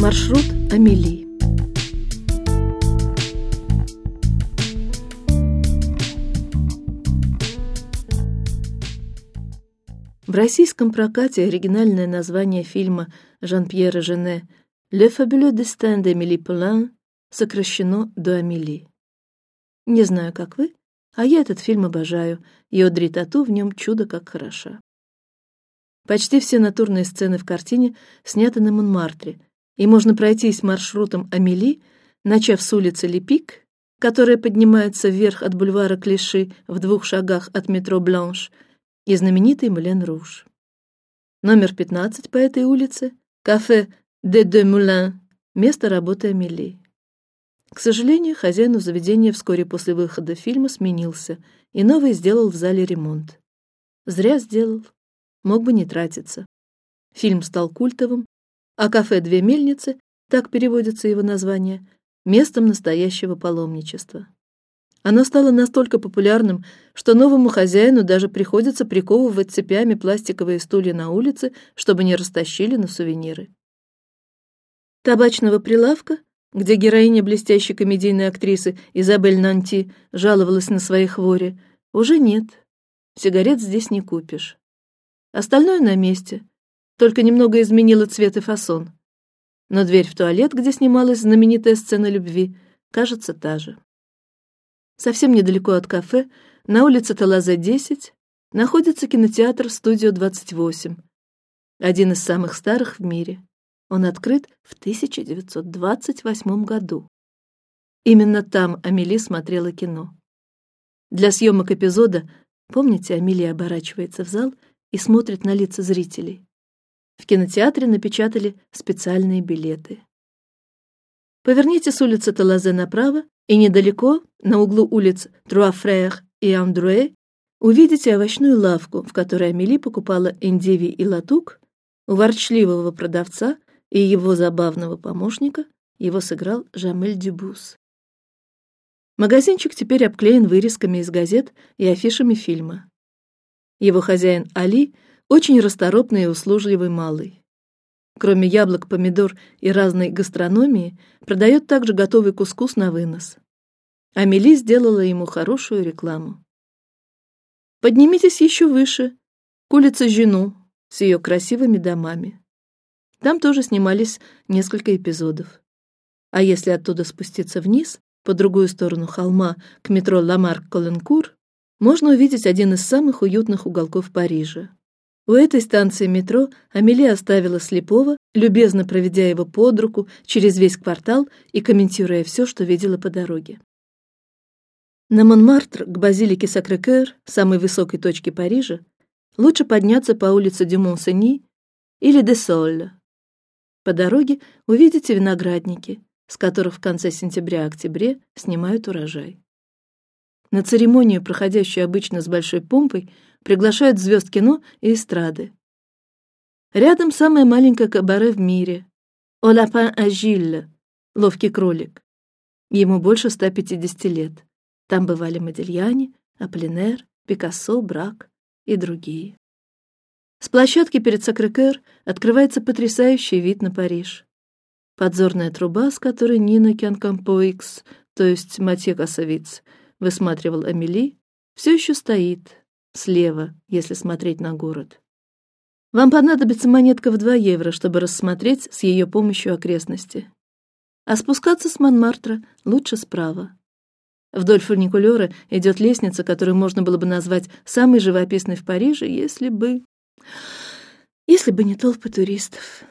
Маршрут Амели. В российском прокате оригинальное название фильма Жан-Пьера Жене «Le fabuleux destin d'Amélie Poulain» сокращено до Амели. Не знаю, как вы, а я этот фильм обожаю, и Одри Тату в нем чудо как хороша. Почти все натурные сцены в картине сняты на Монмартре, и можно пройтись маршрутом Амели, начав с улицы Лепик, которая поднимается вверх от бульвара Клиши в двух шагах от метро Бланш, и знаменитый Мулен Руж. Номер 15 по этой улице, кафе Де Deux Moulins, место работы Амели. К сожалению, хозяину заведения вскоре после выхода фильма сменился, и новый сделал в зале ремонт. Зря сделал, мог бы не тратиться. Фильм стал культовым, а кафе Две Мельницы, так переводится его название, местом настоящего паломничества. Оно стало настолько популярным, что новому хозяину даже приходится приковывать цепями пластиковые стулья на улице, чтобы не растащили на сувениры. Табачного прилавка, где героиня блестящей комедийной актрисы Изабель Нанти жаловалась на свои хвори, уже нет. Сигарет здесь не купишь. Остальное на месте, только немного изменило цвет и фасон. Но дверь в туалет, где снималась знаменитая сцена любви, кажется та же. Совсем недалеко от кафе, на улице Талазе 10, находится кинотеатр Студио 28, один из самых старых в мире. Он открыт в 1928 году. Именно там Амели смотрела кино. Для съемок эпизода, помните, Амелия оборачивается в зал и смотрит на лица зрителей. В кинотеатре напечатали специальные билеты. Поверните с улицы Талазе направо, и недалеко, на углу улиц Труафрер и Андруэ, увидите овощную лавку, в которой Амели покупала эндиви и латук у ворчливого продавца и его забавного помощника. Его сыграл Жамель Дюбус. Магазинчик теперь обклеен вырезками из газет и афишами фильма. Его хозяин Али очень расторопный и услужливый малый. Кроме яблок, помидор и разной гастрономии, продает также готовый кускус на вынос. Амели сделала ему хорошую рекламу. Поднимитесь еще выше, к улице Жину с ее красивыми домами. Там тоже снимались несколько эпизодов. А если оттуда спуститься вниз, по другую сторону холма, к метро Ламарк-Коленкур, можно увидеть один из самых уютных уголков Парижа у этой станции метро Амели оставила слепого, любезно проведя его под руку через весь квартал и комментируя все, что видела по дороге. На Монмартр к базилике Сакрекер, самой высокой точке Парижа, лучше подняться по улице Дюмон-Сени или де Соль. По дороге увидите виноградники, с которых в конце сентября-октябре снимают урожай. На церемонию, проходящую обычно с большой помпой, приглашают звезд кино и эстрады. Рядом самое маленькое кабаре в мире — Олапан Ажиль, ловкий кролик. Ему больше 150 лет. Там бывали Модельяне, Аполлинер, Пикассо, Брак и другие. С площадки перед Сакрекер открывается потрясающий вид на Париж. Подзорная труба, с которой Нина Кянкампоикс, то есть Матье Косовиц, высматривал Амели, все еще стоит, слева, если смотреть на город. Вам понадобится монетка в два евро, чтобы рассмотреть с ее помощью окрестности. А спускаться с Монмартра лучше справа. Вдоль фуникулера идет лестница, которую можно было бы назвать самой живописной в Париже, если бы, если бы не толпы туристов.